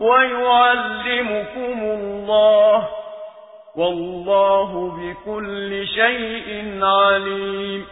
ويعلمكم الله والله بكل شيء عليم